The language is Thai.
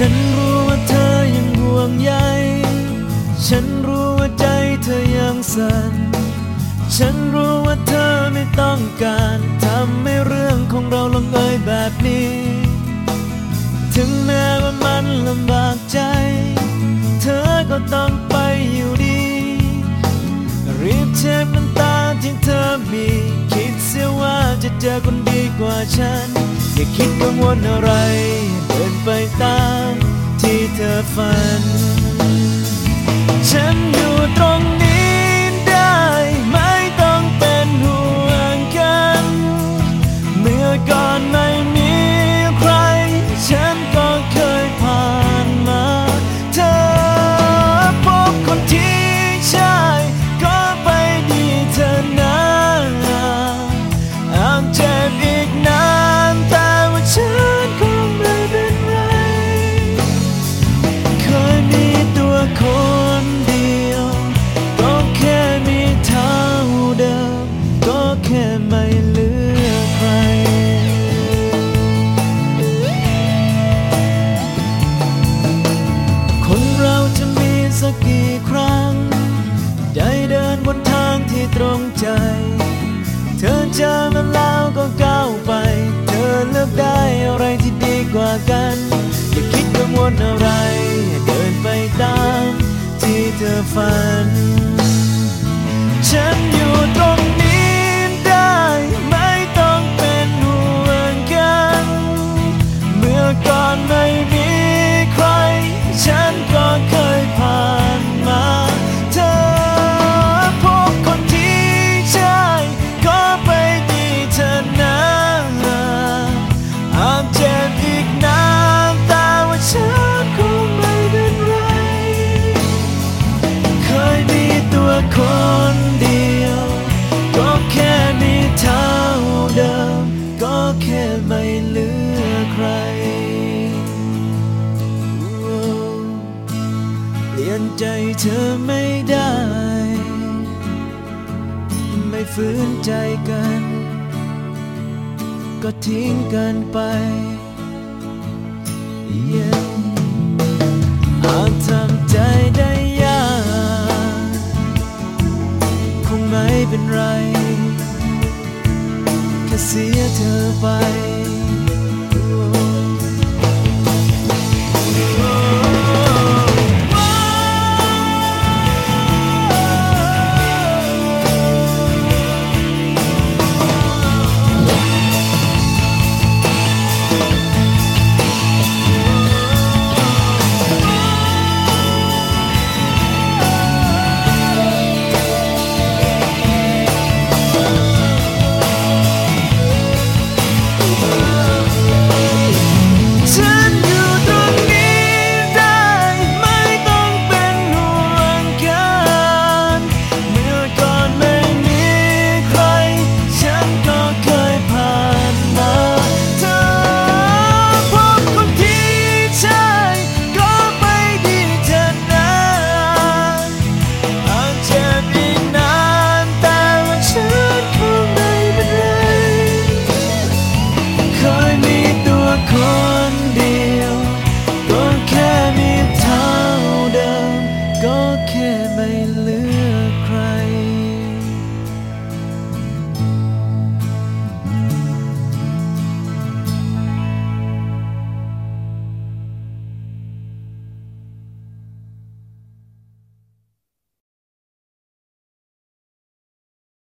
ฉันรู้ว่าเธอยังห่วงใย ฉันรู้ว่าใจเธอยังสั่น ฉันรู้ว่าเธอไม่ต้องการทำให้เรื่องของเราลงเอยแบบนี้ ถึงแม้ว่ามันลำบากใจ เธอก็ต้องไปอยู่ดี รีบเช็ดน้ำตาที่เธอมี คิดเสียว่าจะเจอคนดีกว่าฉัน อย่าคิดกังวลอะไร ฝัน ฉันอยู่ตรง ใจ เธอเจอมันแล้วก็ก้าวไป เธอเลือกได้อะไรที่ดีกว่ากัน อย่าคิดกังวลอะไร เดินไปตามที่เธอฝัน ใจเธอไม่ได้ ไม่ฝืนใจกัน ก็ทิ้งกันไป Yeah อาจทำใจได้ยากคงไม่เป็นไร แค่เสียเธอไป